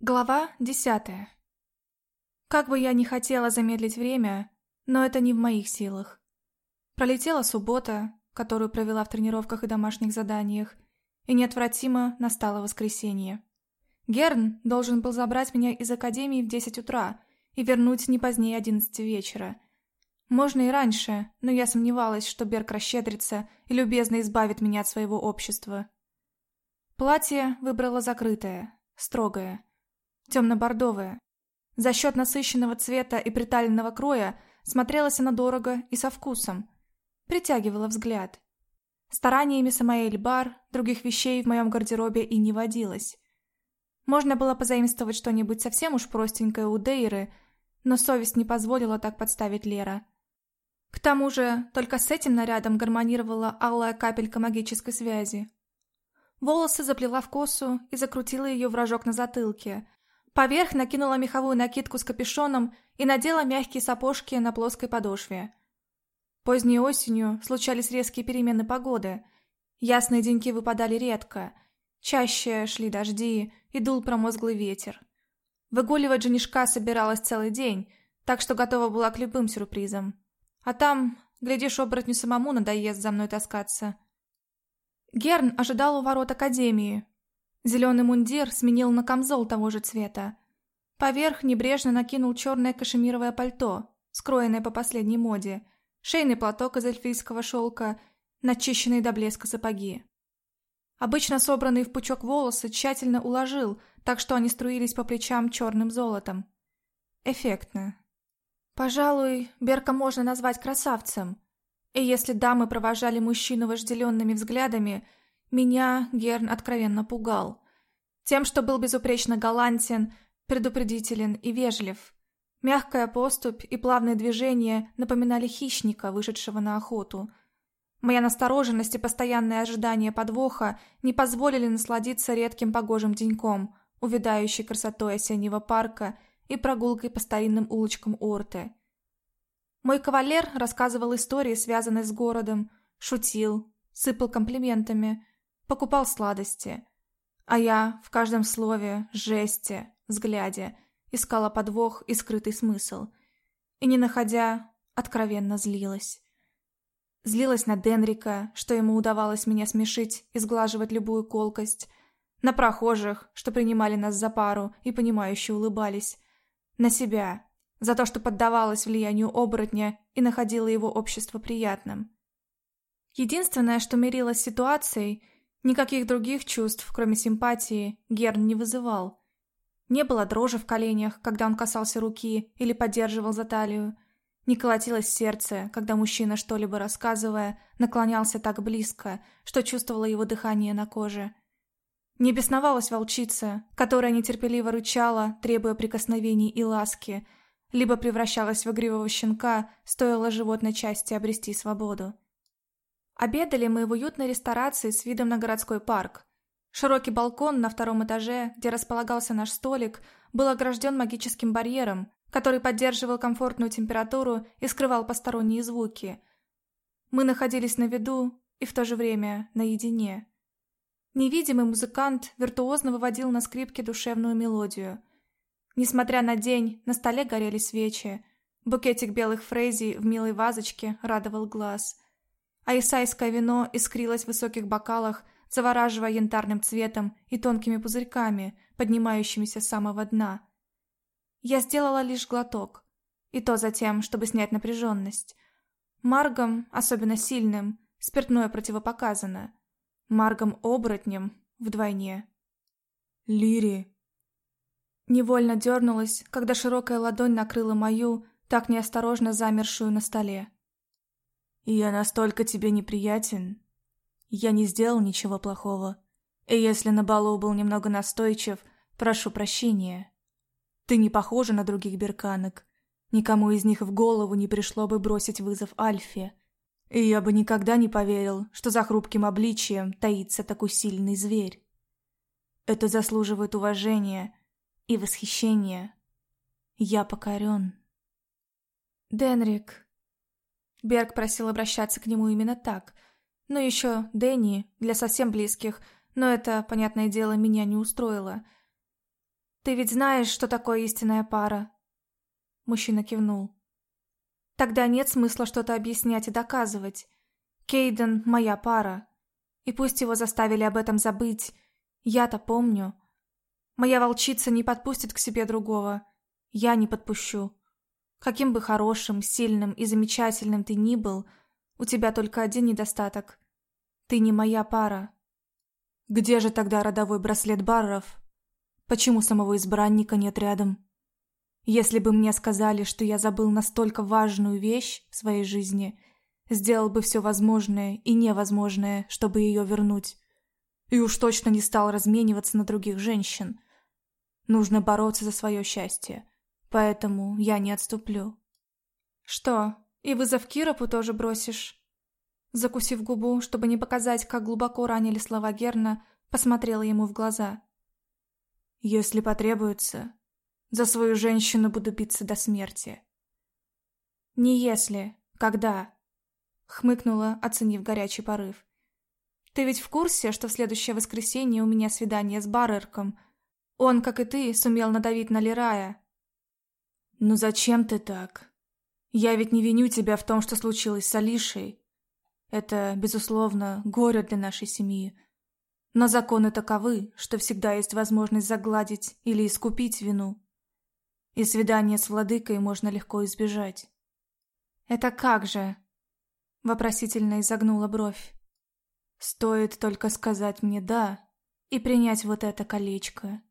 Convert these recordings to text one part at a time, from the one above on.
Глава десятая. Как бы я ни хотела замедлить время, но это не в моих силах. Пролетела суббота, которую провела в тренировках и домашних заданиях, и неотвратимо настало воскресенье. Герн должен был забрать меня из академии в десять утра и вернуть не позднее одиннадцати вечера. Можно и раньше, но я сомневалась, что Берг расщедрится и любезно избавит меня от своего общества. Платье выбрала закрытое, строгое, темно-бордовая. За счет насыщенного цвета и приталенного кроя смотрелась она дорого и со вкусом. Притягивала взгляд. Стараниями Самаэль Бар других вещей в моем гардеробе и не водилось. Можно было позаимствовать что-нибудь совсем уж простенькое у Дейры, но совесть не позволила так подставить Лера. К тому же, только с этим нарядом гармонировала алая капелька магической связи. Волосы заплела в косу и закрутила ее в рожок на затылке, Поверх накинула меховую накидку с капюшоном и надела мягкие сапожки на плоской подошве. Поздней осенью случались резкие перемены погоды. Ясные деньки выпадали редко. Чаще шли дожди и дул промозглый ветер. Выгуливать женишка собиралась целый день, так что готова была к любым сюрпризам. А там, глядишь, оборотню самому надоест за мной таскаться. Герн ожидал у ворот Академии, Зеленый мундир сменил на камзол того же цвета. Поверх небрежно накинул черное кашемировое пальто, скроенное по последней моде, шейный платок из эльфийского шелка, начищенные до блеска сапоги. Обычно собранные в пучок волосы тщательно уложил, так что они струились по плечам черным золотом. Эффектно. Пожалуй, Берка можно назвать красавцем. И если дамы провожали мужчину вожделенными взглядами – меня Герн откровенно пугал. Тем, что был безупречно галантен, предупредителен и вежлив. Мягкая поступь и плавные движения напоминали хищника, вышедшего на охоту. Моя настороженность и постоянное ожидание подвоха не позволили насладиться редким погожим деньком, увядающей красотой осеннего парка и прогулкой по старинным улочкам Орты. Мой кавалер рассказывал истории, связанные с городом, шутил, сыпал комплиментами, покупал сладости. А я в каждом слове, жесте, взгляде искала подвох и скрытый смысл. И не находя, откровенно злилась. Злилась на Денрика, что ему удавалось меня смешить и сглаживать любую колкость, на прохожих, что принимали нас за пару и понимающе улыбались, на себя, за то, что поддавалась влиянию оборотня и находила его общество приятным. Единственное, что мирилось ситуацией – Никаких других чувств, кроме симпатии, Герн не вызывал. Не было дрожи в коленях, когда он касался руки или поддерживал за талию. Не колотилось сердце, когда мужчина, что-либо рассказывая, наклонялся так близко, что чувствовала его дыхание на коже. Не бесновалась волчица, которая нетерпеливо рычала, требуя прикосновений и ласки, либо превращалась в игривого щенка, стоило животной части обрести свободу. Обедали мы в уютной ресторации с видом на городской парк. Широкий балкон на втором этаже, где располагался наш столик, был огражден магическим барьером, который поддерживал комфортную температуру и скрывал посторонние звуки. Мы находились на виду и в то же время наедине. Невидимый музыкант виртуозно выводил на скрипке душевную мелодию. Несмотря на день, на столе горели свечи. Букетик белых фрезий в милой вазочке радовал глаз – а исайское вино искрилось в высоких бокалах, завораживая янтарным цветом и тонкими пузырьками, поднимающимися с самого дна. Я сделала лишь глоток, и то затем, чтобы снять напряженность. Маргом, особенно сильным, спиртное противопоказано. Маргом-оборотнем вдвойне. «Лири!» Невольно дернулась, когда широкая ладонь накрыла мою, так неосторожно замершую на столе. «Я настолько тебе неприятен. Я не сделал ничего плохого. И если на балу был немного настойчив, прошу прощения. Ты не похожа на других берканок. Никому из них в голову не пришло бы бросить вызов Альфе. И я бы никогда не поверил, что за хрупким обличием таится такой сильный зверь. Это заслуживает уважения и восхищения. Я покорен. Денрик, Берг просил обращаться к нему именно так. Ну еще Дэнни, для совсем близких, но это, понятное дело, меня не устроило. Ты ведь знаешь, что такое истинная пара?» Мужчина кивнул. «Тогда нет смысла что-то объяснять и доказывать. Кейден — моя пара. И пусть его заставили об этом забыть, я-то помню. Моя волчица не подпустит к себе другого. Я не подпущу. Каким бы хорошим, сильным и замечательным ты ни был, у тебя только один недостаток. Ты не моя пара. Где же тогда родовой браслет Барров? Почему самого избранника нет рядом? Если бы мне сказали, что я забыл настолько важную вещь в своей жизни, сделал бы все возможное и невозможное, чтобы ее вернуть. И уж точно не стал размениваться на других женщин. Нужно бороться за свое счастье, поэтому я не отступлю. Что, и вызов Киропу тоже бросишь? Закусив губу, чтобы не показать, как глубоко ранили слова Герна, посмотрела ему в глаза. «Если потребуется, за свою женщину буду биться до смерти». «Не если, когда?» — хмыкнула, оценив горячий порыв. «Ты ведь в курсе, что в следующее воскресенье у меня свидание с Баррерком? Он, как и ты, сумел надавить на Лирая». «Ну зачем ты так? Я ведь не виню тебя в том, что случилось с Алишей. Это, безусловно, горе для нашей семьи. Но законы таковы, что всегда есть возможность загладить или искупить вину. И свидание с владыкой можно легко избежать. «Это как же?» — вопросительно изогнула бровь. «Стоит только сказать мне «да» и принять вот это колечко».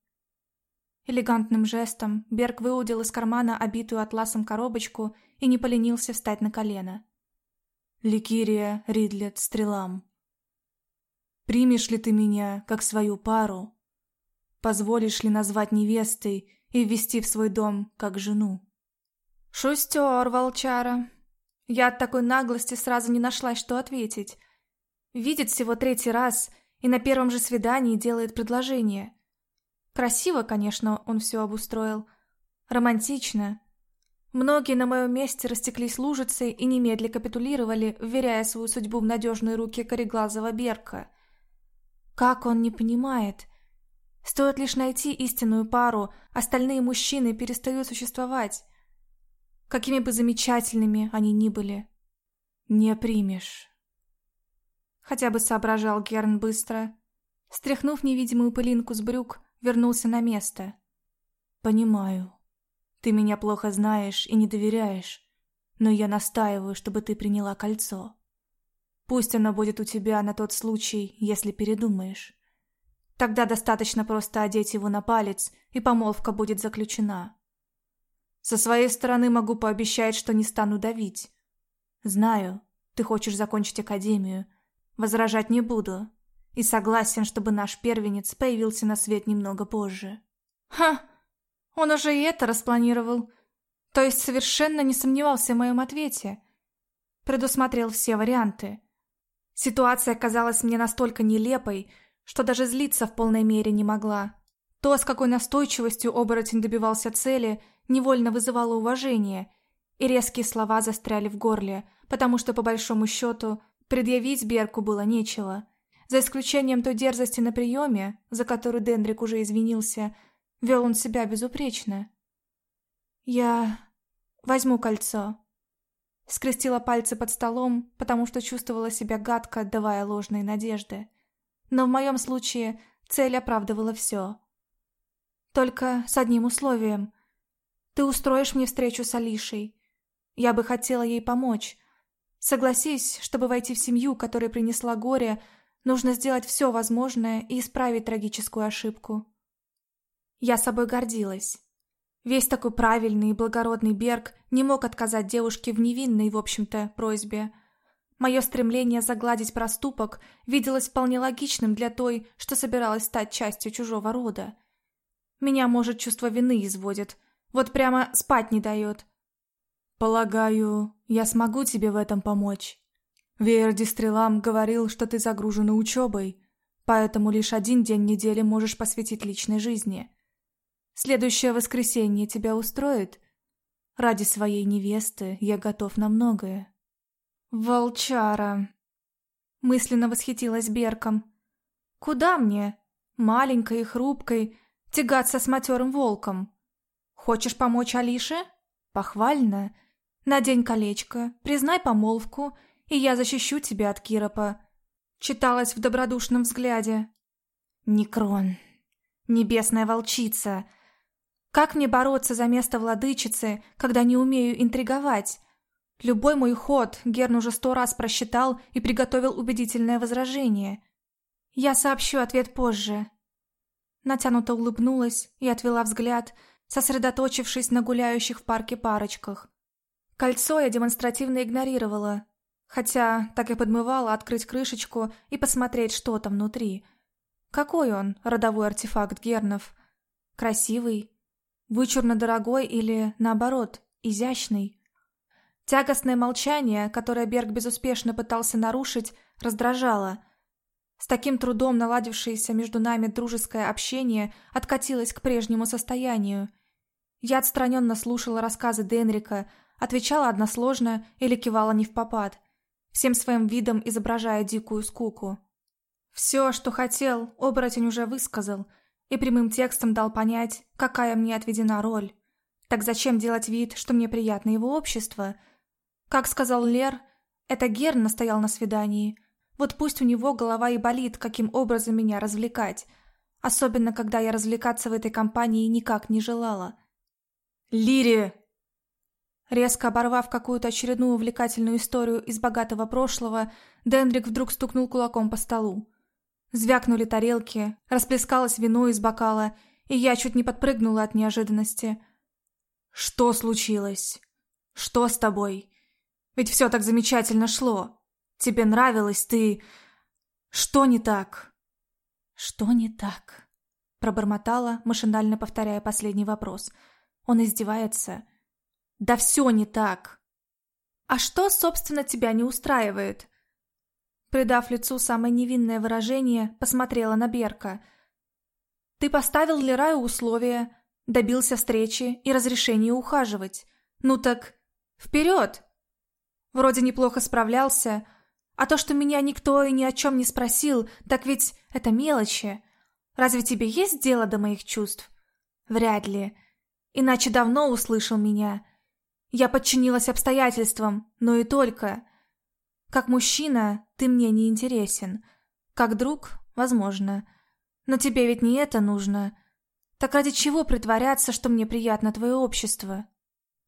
Элегантным жестом Берг выудил из кармана обитую атласом коробочку и не поленился встать на колено. Ликирия Ридлет Стрелам. Примешь ли ты меня, как свою пару? Позволишь ли назвать невестой и ввести в свой дом, как жену? Шустер, волчара. Я от такой наглости сразу не нашла, что ответить. Видит всего третий раз и на первом же свидании делает предложение. Красиво, конечно, он все обустроил. Романтично. Многие на моем месте растеклись лужицей и немедля капитулировали, вверяя свою судьбу в надежные руки кореглазого Берка. Как он не понимает? Стоит лишь найти истинную пару, остальные мужчины перестают существовать. Какими бы замечательными они ни были. Не примешь. Хотя бы соображал Герн быстро. Стряхнув невидимую пылинку с брюк, вернулся на место. «Понимаю», ты меня плохо знаешь и не доверяешь, но я настаиваю, чтобы ты приняла кольцо. Пусть оно будет у тебя на тот случай, если передумаешь. Тогда достаточно просто одеть его на палец, и помолвка будет заключена. Со своей стороны могу пообещать, что не стану давить. Знаю, ты хочешь закончить академию. Возражать не буду. И согласен, чтобы наш первенец появился на свет немного позже. Ха! Он уже и это распланировал. То есть совершенно не сомневался в моем ответе. Предусмотрел все варианты. Ситуация казалась мне настолько нелепой, что даже злиться в полной мере не могла. То, с какой настойчивостью оборотень добивался цели, невольно вызывало уважение, и резкие слова застряли в горле, потому что, по большому счету, предъявить Берку было нечего. За исключением той дерзости на приеме, за которую Дендрик уже извинился – Вел он себя безупречно. «Я возьму кольцо». Скрестила пальцы под столом, потому что чувствовала себя гадко, отдавая ложные надежды. Но в моем случае цель оправдывала все. Только с одним условием. Ты устроишь мне встречу с Алишей. Я бы хотела ей помочь. Согласись, чтобы войти в семью, которая принесла горе, нужно сделать все возможное и исправить трагическую ошибку. Я собой гордилась. Весь такой правильный и благородный Берг не мог отказать девушке в невинной, в общем-то, просьбе. Мое стремление загладить проступок виделось вполне логичным для той, что собиралась стать частью чужого рода. Меня, может, чувство вины изводит. Вот прямо спать не дает. «Полагаю, я смогу тебе в этом помочь. Верди Стрелам говорил, что ты загружена учебой, поэтому лишь один день недели можешь посвятить личной жизни. Следующее воскресенье тебя устроит? Ради своей невесты я готов на многое. Волчара. Мысленно восхитилась Берком. Куда мне? Маленькой и хрупкой, тягаться с матерым волком. Хочешь помочь Алише? Похвально. Надень колечко, признай помолвку, и я защищу тебя от Киропа. Читалось в добродушном взгляде. Некрон. Небесная волчица. Как мне бороться за место владычицы, когда не умею интриговать? Любой мой ход Герн уже сто раз просчитал и приготовил убедительное возражение. Я сообщу ответ позже. Натянуто улыбнулась и отвела взгляд, сосредоточившись на гуляющих в парке парочках. Кольцо я демонстративно игнорировала, хотя так и подмывала открыть крышечку и посмотреть, что там внутри. Какой он, родовой артефакт Гернов? Красивый? Вычурно дорогой или, наоборот, изящный? Тягостное молчание, которое Берг безуспешно пытался нарушить, раздражало. С таким трудом наладившееся между нами дружеское общение откатилось к прежнему состоянию. Я отстраненно слушала рассказы Денрика, отвечала односложно или кивала не в попад, всем своим видом изображая дикую скуку. Все, что хотел, оборотень уже высказал и прямым текстом дал понять, какая мне отведена роль. Так зачем делать вид, что мне приятно его общество? Как сказал Лер, это Герн настоял на свидании. Вот пусть у него голова и болит, каким образом меня развлекать. Особенно, когда я развлекаться в этой компании никак не желала. «Лири!» Резко оборвав какую-то очередную увлекательную историю из богатого прошлого, Денрик вдруг стукнул кулаком по столу. Звякнули тарелки, расплескалось вино из бокала, и я чуть не подпрыгнула от неожиданности. «Что случилось? Что с тобой? Ведь все так замечательно шло. Тебе нравилось, ты... Что не так?» «Что не так?» Пробормотала, машинально повторяя последний вопрос. Он издевается. Да все не так. А что, собственно, тебя не устраивает? Придав лицу самое невинное выражение, посмотрела на Берка. Ты поставил Лераю условия, добился встречи и разрешения ухаживать. Ну так, вперед! Вроде неплохо справлялся, а то, что меня никто и ни о чем не спросил, так ведь это мелочи. Разве тебе есть дело до моих чувств? Вряд ли. Иначе давно услышал меня. Я подчинилась обстоятельствам, но и только. Как мужчина ты мне не интересен. Как друг, возможно. Но тебе ведь не это нужно. Так ради чего притворяться, что мне приятно твое общество?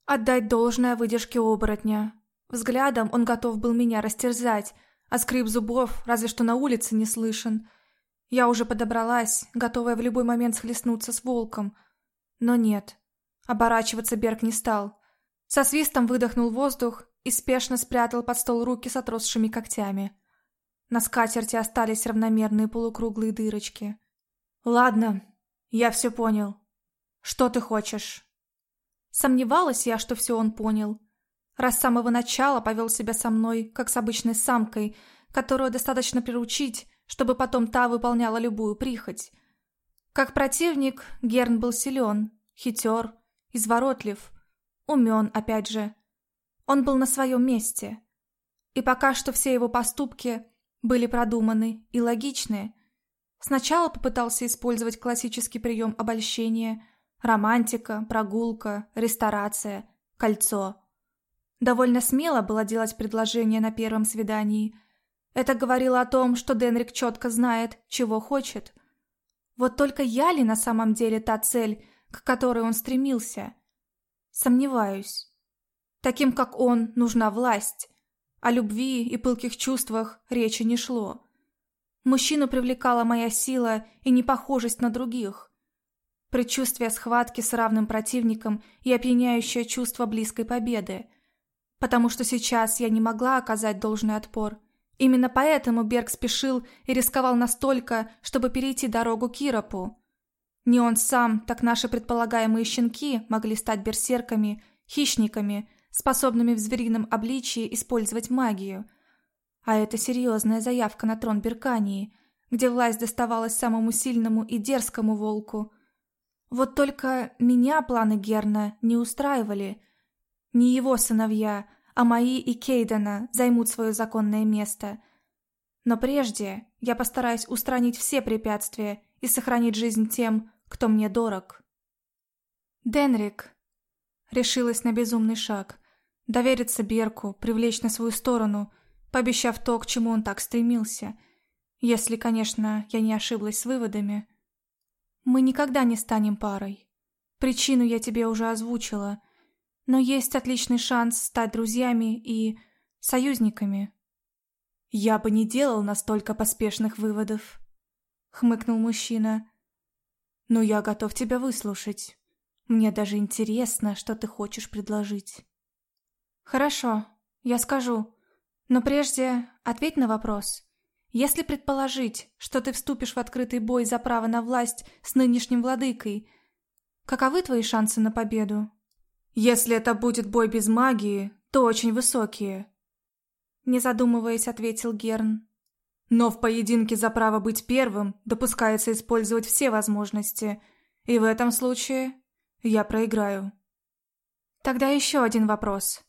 Отдать должное выдержке оборотня. Взглядом он готов был меня растерзать, а скрип зубов разве что на улице не слышен. Я уже подобралась, готовая в любой момент схлестнуться с волком. Но нет. Оборачиваться Берг не стал. Со свистом выдохнул воздух и спешно спрятал под стол руки с отросшими когтями. На скатерти остались равномерные полукруглые дырочки. «Ладно, я все понял. Что ты хочешь?» Сомневалась я, что все он понял. Раз с самого начала повел себя со мной, как с обычной самкой, которую достаточно приручить, чтобы потом та выполняла любую прихоть. Как противник, Герн был силен, хитер, изворотлив, Умен, опять же. Он был на своем месте. И пока что все его поступки были продуманы и логичны. Сначала попытался использовать классический прием обольщения, романтика, прогулка, ресторация, кольцо. Довольно смело было делать предложение на первом свидании. Это говорило о том, что Денрик четко знает, чего хочет. Вот только я ли на самом деле та цель, к которой он стремился? Сомневаюсь. Таким, как он, нужна власть. О любви и пылких чувствах речи не шло. Мужчину привлекала моя сила и непохожесть на других. Предчувствие схватки с равным противником и опьяняющее чувство близкой победы. Потому что сейчас я не могла оказать должный отпор. Именно поэтому Берг спешил и рисковал настолько, чтобы перейти дорогу Киропу. Не он сам, так наши предполагаемые щенки могли стать берсерками, хищниками, способными в зверином обличии использовать магию. А это серьезная заявка на трон Беркании, где власть доставалась самому сильному и дерзкому волку. Вот только меня планы Герна не устраивали. Не его сыновья, а мои и Кейдена займут свое законное место. Но прежде я постараюсь устранить все препятствия и сохранить жизнь тем, кто мне дорог. Денрик решилась на безумный шаг. Довериться Берку, привлечь на свою сторону, пообещав то, к чему он так стремился. Если, конечно, я не ошиблась с выводами. Мы никогда не станем парой. Причину я тебе уже озвучила. Но есть отличный шанс стать друзьями и союзниками. Я бы не делал настолько поспешных выводов, хмыкнул мужчина. Но я готов тебя выслушать. Мне даже интересно, что ты хочешь предложить. Хорошо, я скажу. Но прежде ответь на вопрос. Если предположить, что ты вступишь в открытый бой за право на власть с нынешним владыкой, каковы твои шансы на победу? Если это будет бой без магии, то очень высокие. Не задумываясь, ответил Герн. Но в поединке за право быть первым допускается использовать все возможности, и в этом случае я проиграю. Тогда еще один вопрос.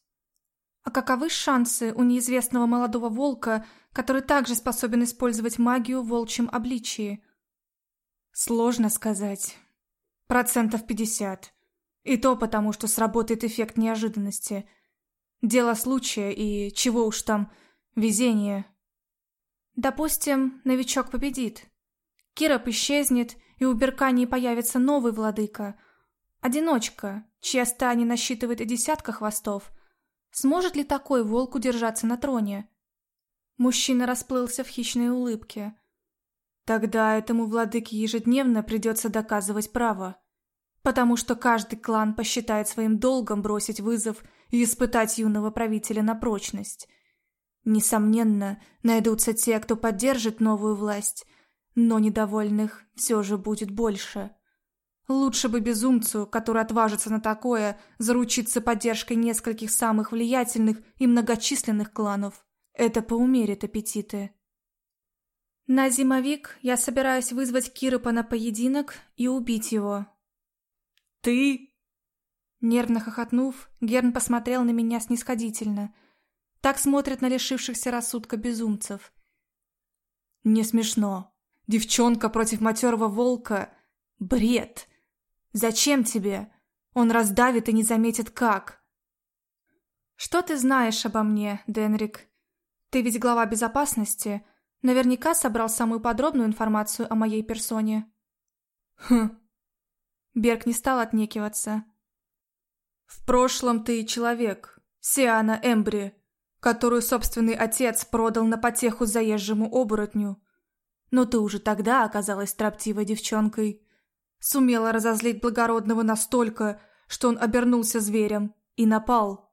А каковы шансы у неизвестного молодого волка, который также способен использовать магию в волчьем обличии? Сложно сказать. Процентов пятьдесят. И то потому, что сработает эффект неожиданности. Дело случая и, чего уж там, везение. Допустим, новичок победит. Кироп исчезнет, и у Беркании появится новый владыка – Одиночка, чья стая насчитывает и десятка хвостов. Сможет ли такой волк удержаться на троне? Мужчина расплылся в хищной улыбке. Тогда этому владыке ежедневно придется доказывать право. Потому что каждый клан посчитает своим долгом бросить вызов и испытать юного правителя на прочность. Несомненно, найдутся те, кто поддержит новую власть, но недовольных все же будет больше. Лучше бы безумцу, который отважится на такое, заручиться поддержкой нескольких самых влиятельных и многочисленных кланов. Это поумерит аппетиты. На зимовик я собираюсь вызвать Киропа на поединок и убить его. «Ты?» Нервно хохотнув, Герн посмотрел на меня снисходительно. Так смотрят на лишившихся рассудка безумцев. «Не смешно. Девчонка против матерого волка — бред!» Зачем тебе? Он раздавит и не заметит как. Что ты знаешь обо мне, Денрик? Ты ведь глава безопасности. Наверняка собрал самую подробную информацию о моей персоне. Хм. Берг не стал отнекиваться. В прошлом ты человек, Сиана Эмбри, которую собственный отец продал на потеху заезжему оборотню. Но ты уже тогда оказалась строптивой девчонкой сумела разозлить благородного настолько, что он обернулся зверем и напал.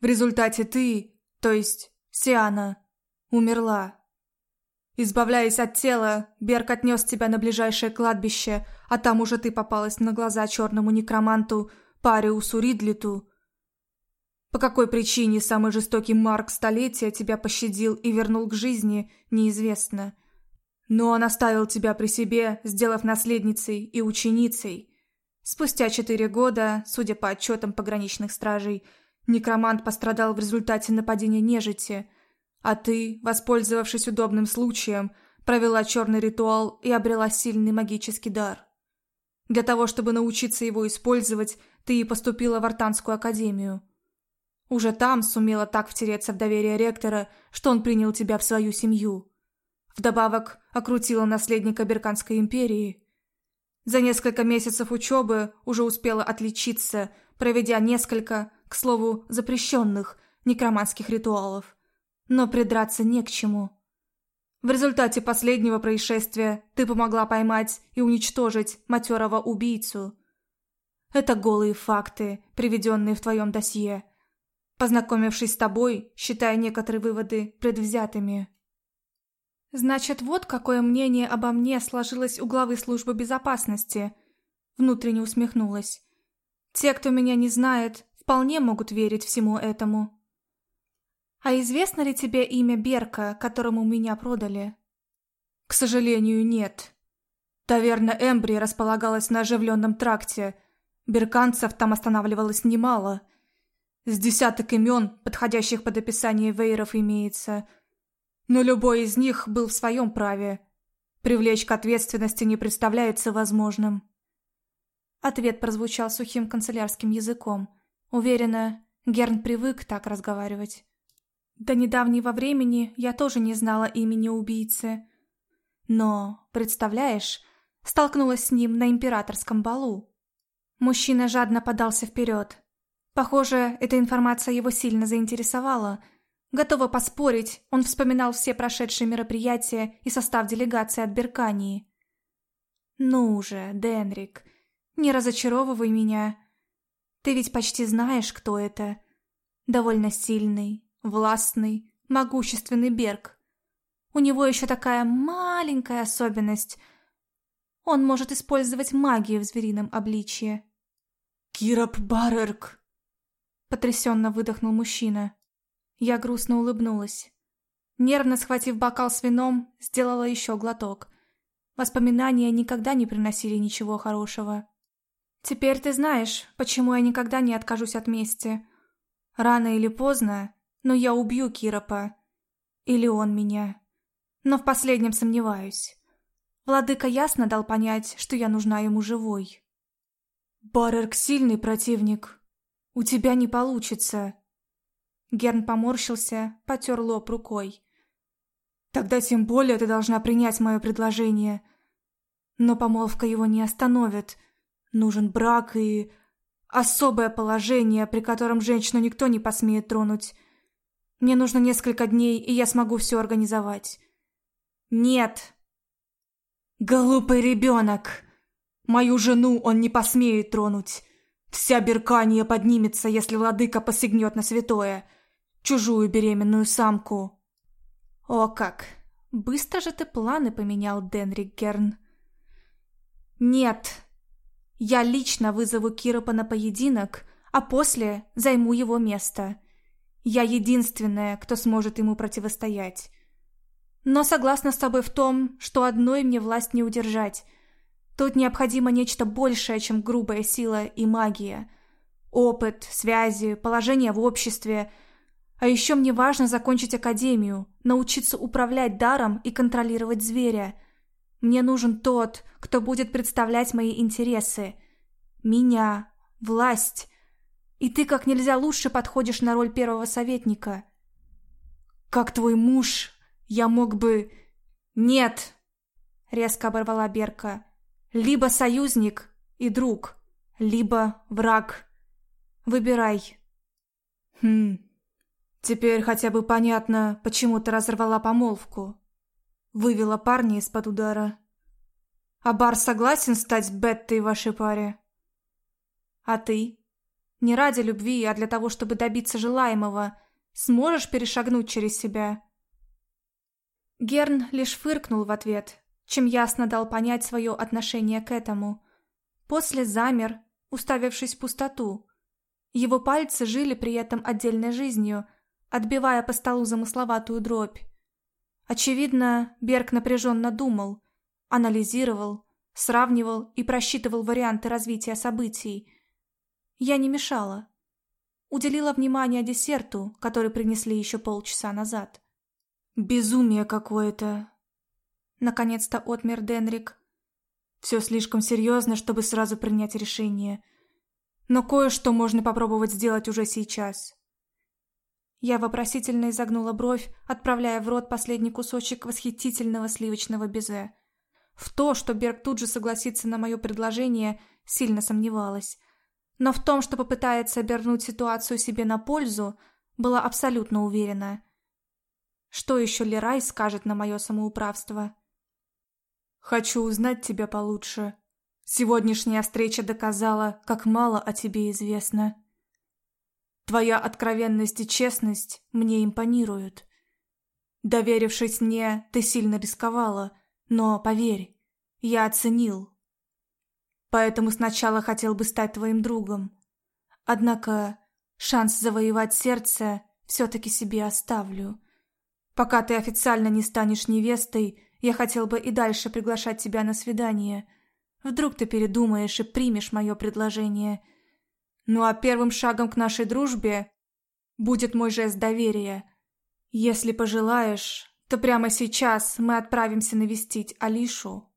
В результате ты, то есть Сиана, умерла. Избавляясь от тела, Берг отнес тебя на ближайшее кладбище, а там уже ты попалась на глаза черному некроманту Париусу Ридлиту. По какой причине самый жестокий Марк столетия тебя пощадил и вернул к жизни, неизвестно. Но он оставил тебя при себе, сделав наследницей и ученицей. Спустя четыре года, судя по отчетам пограничных стражей, некромант пострадал в результате нападения нежити, а ты, воспользовавшись удобным случаем, провела черный ритуал и обрела сильный магический дар. Для того, чтобы научиться его использовать, ты и поступила в Артанскую академию. Уже там сумела так втереться в доверие ректора, что он принял тебя в свою семью. Вдобавок, окрутила наследника Берканской империи. За несколько месяцев учебы уже успела отличиться, проведя несколько, к слову, запрещенных некроманских ритуалов. Но придраться не к чему. В результате последнего происшествия ты помогла поймать и уничтожить матерого убийцу. Это голые факты, приведенные в твоем досье. Познакомившись с тобой, считая некоторые выводы предвзятыми. Значит, вот какое мнение обо мне сложилось у главы службы безопасности. Внутренне усмехнулась. Те, кто меня не знает, вполне могут верить всему этому. А известно ли тебе имя Берка, которому меня продали? К сожалению, нет. Таверна Эмбри располагалась на оживленном тракте. Берканцев там останавливалось немало. С десяток имен, подходящих под описание вейров, имеется – но любой из них был в своем праве. Привлечь к ответственности не представляется возможным. Ответ прозвучал сухим канцелярским языком. Уверена, Герн привык так разговаривать. До недавнего времени я тоже не знала имени убийцы. Но, представляешь, столкнулась с ним на императорском балу. Мужчина жадно подался вперед. Похоже, эта информация его сильно заинтересовала. Готова поспорить, он вспоминал все прошедшие мероприятия и состав делегации от Беркании. «Ну же, Денрик, не разочаровывай меня. Ты ведь почти знаешь, кто это. Довольно сильный, властный, могущественный Берг. У него еще такая маленькая особенность. Он может использовать магию в зверином обличье. «Кироп Барерк!» Потрясенно выдохнул мужчина. Я грустно улыбнулась. Нервно схватив бокал с вином, сделала еще глоток. Воспоминания никогда не приносили ничего хорошего. Теперь ты знаешь, почему я никогда не откажусь от мести. Рано или поздно, но я убью Киропа. Или он меня. Но в последнем сомневаюсь. Владыка ясно дал понять, что я нужна ему живой. Барерк сильный противник. У тебя не получится. Герн поморщился, потер лоб рукой. Тогда тем более ты должна принять мое предложение. Но помолвка его не остановит. Нужен брак и особое положение, при котором женщину никто не посмеет тронуть. Мне нужно несколько дней, и я смогу все организовать. Нет. Глупый ребенок. Мою жену он не посмеет тронуть. Вся Беркания поднимется, если владыка посягнет на святое. Чужую беременную самку. О как! Быстро же ты планы поменял, Денрик Герн. Нет. Я лично вызову Киропа на поединок, а после займу его место. Я единственная, кто сможет ему противостоять. Но согласна с тобой в том, что одной мне власть не удержать. Тут необходимо нечто большее, чем грубая сила и магия. Опыт, связи, положение в обществе. А еще мне важно закончить академию, научиться управлять даром и контролировать зверя. Мне нужен тот, кто будет представлять мои интересы. Меня, власть, и ты как нельзя лучше подходишь на роль первого советника. Как твой муж, я мог бы... Нет! Резко оборвала Берка. Либо союзник и друг, либо враг. Выбирай. Хм... Теперь хотя бы понятно, почему ты разорвала помолвку. Вывела парня из-под удара. А Бар согласен стать Беттой в вашей паре? А ты? Не ради любви, а для того, чтобы добиться желаемого. Сможешь перешагнуть через себя?» Герн лишь фыркнул в ответ, чем ясно дал понять свое отношение к этому. После замер, уставившись в пустоту. Его пальцы жили при этом отдельной жизнью, отбивая по столу замысловатую дробь. Очевидно, Берг напряженно думал, анализировал, сравнивал и просчитывал варианты развития событий, я не мешала. Уделила внимание десерту, который принесли еще полчаса назад. «Безумие какое-то!» Наконец-то отмер Денрик. «Все слишком серьезно, чтобы сразу принять решение. Но кое-что можно попробовать сделать уже сейчас». Я вопросительно изогнула бровь, отправляя в рот последний кусочек восхитительного сливочного безе. В то, что Берг тут же согласится на мое предложение, сильно сомневалась но в том, что попытается обернуть ситуацию себе на пользу, была абсолютно уверена. Что еще Лерай скажет на мое самоуправство? «Хочу узнать тебя получше. Сегодняшняя встреча доказала, как мало о тебе известно. Твоя откровенность и честность мне импонируют. Доверившись мне, ты сильно рисковала, но, поверь, я оценил, Поэтому сначала хотел бы стать твоим другом. Однако шанс завоевать сердце все-таки себе оставлю. Пока ты официально не станешь невестой, я хотел бы и дальше приглашать тебя на свидание. Вдруг ты передумаешь и примешь мое предложение. Ну а первым шагом к нашей дружбе будет мой жест доверия. Если пожелаешь, то прямо сейчас мы отправимся навестить Алишу